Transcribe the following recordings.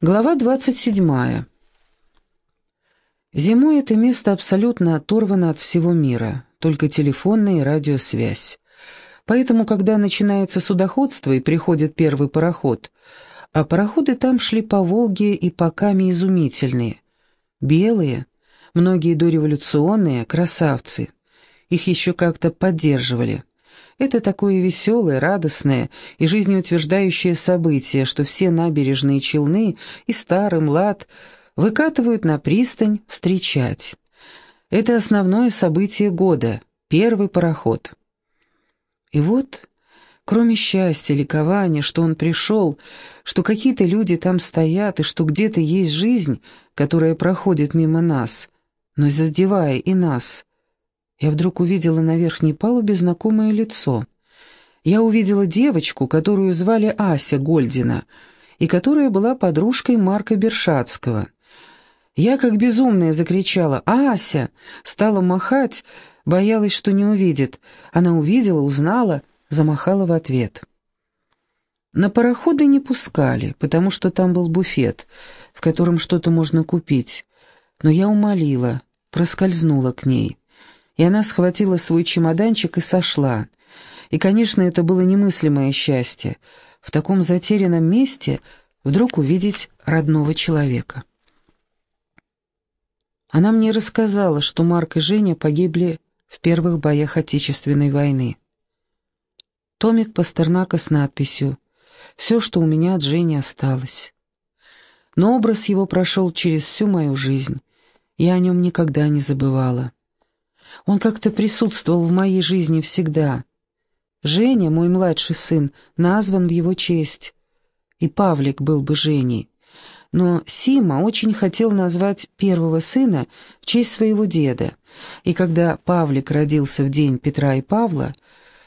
Глава 27. Зимой это место абсолютно оторвано от всего мира, только телефонная и радиосвязь. Поэтому, когда начинается судоходство и приходит первый пароход, а пароходы там шли по Волге и по Каме изумительные. Белые, многие дореволюционные, красавцы. Их еще как-то поддерживали. Это такое веселое, радостное и жизнеутверждающее событие, что все набережные Челны и Старый Млад выкатывают на пристань встречать. Это основное событие года, первый пароход. И вот, кроме счастья, ликования, что он пришел, что какие-то люди там стоят и что где-то есть жизнь, которая проходит мимо нас, но задевая и нас – я вдруг увидела на верхней палубе знакомое лицо. Я увидела девочку, которую звали Ася Гольдина, и которая была подружкой Марка Бершацкого. Я как безумная закричала «Ася!», стала махать, боялась, что не увидит. Она увидела, узнала, замахала в ответ. На пароходы не пускали, потому что там был буфет, в котором что-то можно купить. Но я умолила, проскользнула к ней и она схватила свой чемоданчик и сошла. И, конечно, это было немыслимое счастье в таком затерянном месте вдруг увидеть родного человека. Она мне рассказала, что Марк и Женя погибли в первых боях Отечественной войны. Томик Пастернака с надписью «Все, что у меня от Жени осталось». Но образ его прошел через всю мою жизнь, я о нем никогда не забывала. Он как-то присутствовал в моей жизни всегда. Женя, мой младший сын, назван в его честь. И Павлик был бы Женей. Но Сима очень хотел назвать первого сына в честь своего деда. И когда Павлик родился в день Петра и Павла,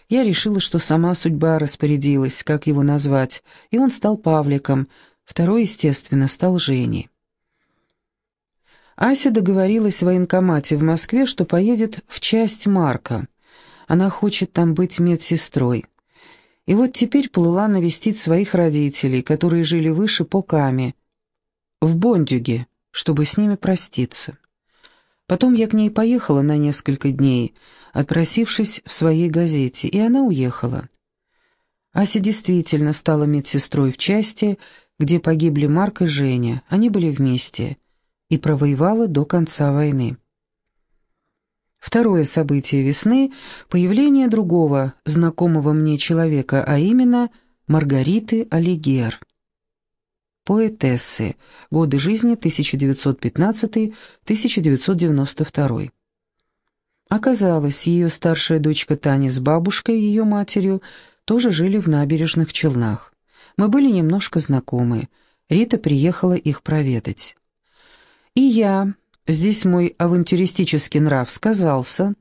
я решила, что сама судьба распорядилась, как его назвать, и он стал Павликом, второй, естественно, стал Женей. Ася договорилась в военкомате в Москве, что поедет в часть Марка. Она хочет там быть медсестрой. И вот теперь плыла навестить своих родителей, которые жили выше по Каме, в Бондюге, чтобы с ними проститься. Потом я к ней поехала на несколько дней, отпросившись в своей газете, и она уехала. Ася действительно стала медсестрой в части, где погибли Марк и Женя, они были вместе — и провоевала до конца войны. Второе событие весны – появление другого, знакомого мне человека, а именно Маргариты Алигер. Поэтессы. Годы жизни 1915-1992. Оказалось, ее старшая дочка Таня с бабушкой, ее матерью, тоже жили в набережных Челнах. Мы были немножко знакомы. Рита приехала их проведать. И я, здесь мой авантюристический нрав сказался,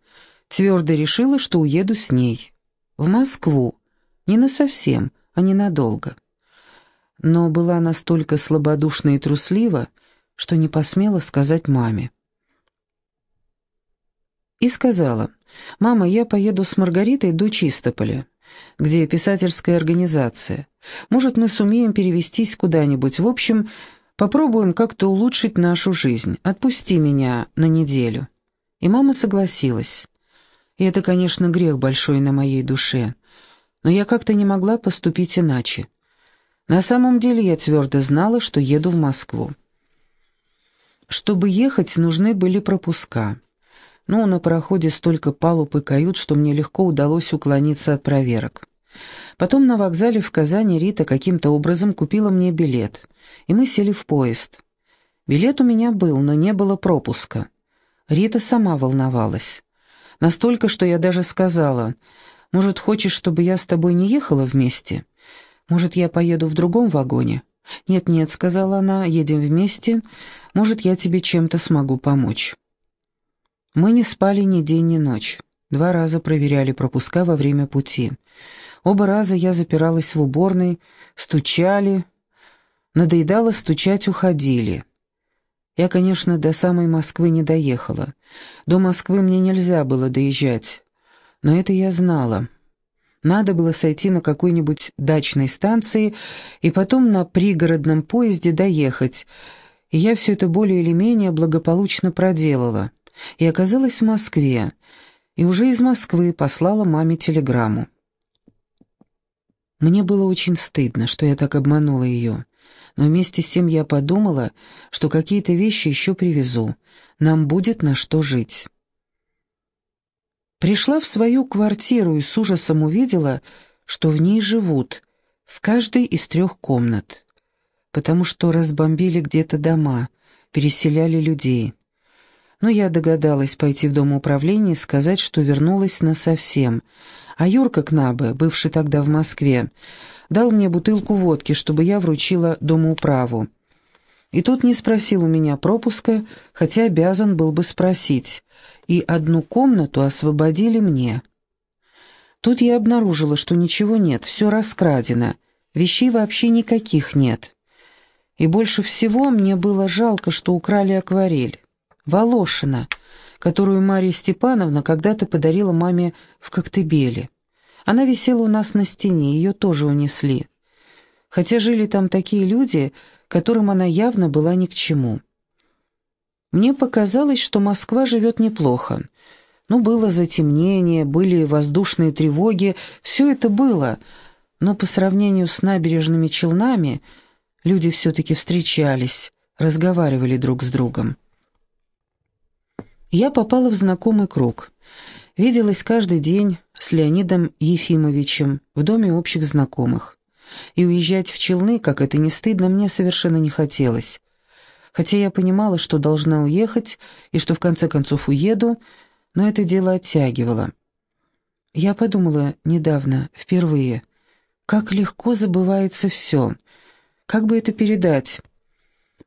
твердо решила, что уеду с ней. В Москву. Не насовсем, а ненадолго. Но была настолько слабодушна и труслива, что не посмела сказать маме. И сказала, «Мама, я поеду с Маргаритой до Чистополя, где писательская организация. Может, мы сумеем перевестись куда-нибудь. В общем, Попробуем как-то улучшить нашу жизнь. Отпусти меня на неделю». И мама согласилась. И это, конечно, грех большой на моей душе. Но я как-то не могла поступить иначе. На самом деле я твердо знала, что еду в Москву. Чтобы ехать, нужны были пропуска. Но на пароходе столько палуб и кают, что мне легко удалось уклониться от проверок. Потом на вокзале в Казани Рита каким-то образом купила мне билет, и мы сели в поезд. Билет у меня был, но не было пропуска. Рита сама волновалась. Настолько, что я даже сказала, «Может, хочешь, чтобы я с тобой не ехала вместе? Может, я поеду в другом вагоне?» «Нет-нет», — сказала она, — «едем вместе. Может, я тебе чем-то смогу помочь». Мы не спали ни день, ни ночь. Два раза проверяли пропуска во время пути. Оба раза я запиралась в уборной, стучали, надоедало стучать, уходили. Я, конечно, до самой Москвы не доехала. До Москвы мне нельзя было доезжать, но это я знала. Надо было сойти на какой-нибудь дачной станции и потом на пригородном поезде доехать. И я все это более или менее благополучно проделала. И оказалась в Москве. И уже из Москвы послала маме телеграмму. Мне было очень стыдно, что я так обманула ее. Но вместе с тем я подумала, что какие-то вещи еще привезу. Нам будет на что жить. Пришла в свою квартиру и с ужасом увидела, что в ней живут, в каждой из трех комнат, потому что разбомбили где-то дома, переселяли людей. Но я догадалась пойти в дом управления и сказать, что вернулась насовсем, а Юрка Кнабе, бывший тогда в Москве, дал мне бутылку водки, чтобы я вручила домоуправу. И тут не спросил у меня пропуска, хотя обязан был бы спросить, и одну комнату освободили мне. Тут я обнаружила, что ничего нет, все раскрадено, вещей вообще никаких нет. И больше всего мне было жалко, что украли акварель. Волошина — которую Мария Степановна когда-то подарила маме в Коктебеле. Она висела у нас на стене, ее тоже унесли. Хотя жили там такие люди, которым она явно была ни к чему. Мне показалось, что Москва живет неплохо. Ну, было затемнение, были воздушные тревоги, все это было, но по сравнению с набережными Челнами люди все-таки встречались, разговаривали друг с другом. Я попала в знакомый круг. Виделась каждый день с Леонидом Ефимовичем в доме общих знакомых. И уезжать в Челны, как это не стыдно, мне совершенно не хотелось. Хотя я понимала, что должна уехать, и что в конце концов уеду, но это дело оттягивало. Я подумала недавно, впервые, как легко забывается все. Как бы это передать?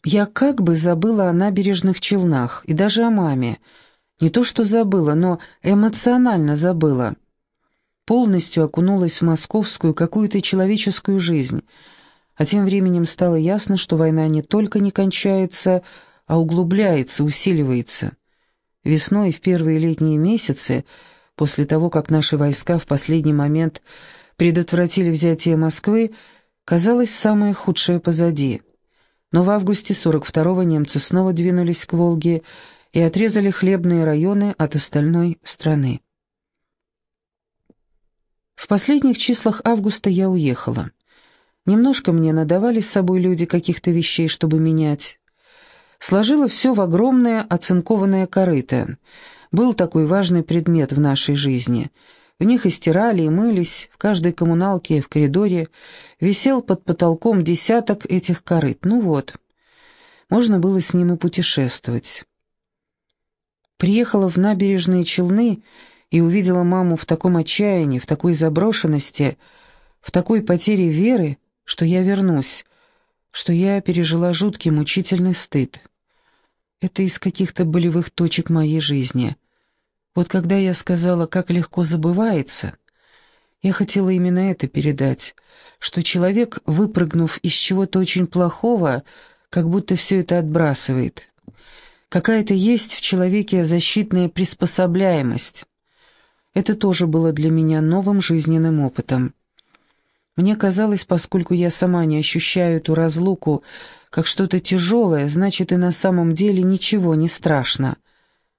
Я как бы забыла о набережных Челнах и даже о маме. Не то что забыла, но эмоционально забыла. Полностью окунулась в московскую какую-то человеческую жизнь. А тем временем стало ясно, что война не только не кончается, а углубляется, усиливается. Весной в первые летние месяцы, после того, как наши войска в последний момент предотвратили взятие Москвы, казалось, самое худшее позади — но в августе 42-го немцы снова двинулись к Волге и отрезали хлебные районы от остальной страны. В последних числах августа я уехала. Немножко мне надавали с собой люди каких-то вещей, чтобы менять. Сложила все в огромное оцинкованное корыто. Был такой важный предмет в нашей жизни — в них и стирали, и мылись, в каждой коммуналке, в коридоре висел под потолком десяток этих корыт. Ну вот, можно было с ним и путешествовать. Приехала в набережные Челны и увидела маму в таком отчаянии, в такой заброшенности, в такой потере веры, что я вернусь, что я пережила жуткий мучительный стыд. Это из каких-то болевых точек моей жизни — вот когда я сказала, как легко забывается, я хотела именно это передать, что человек, выпрыгнув из чего-то очень плохого, как будто все это отбрасывает. Какая-то есть в человеке защитная приспособляемость. Это тоже было для меня новым жизненным опытом. Мне казалось, поскольку я сама не ощущаю эту разлуку как что-то тяжелое, значит и на самом деле ничего не страшно.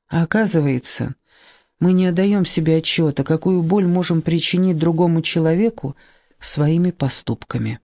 А оказывается, мы не отдаем себе отчета, какую боль можем причинить другому человеку своими поступками.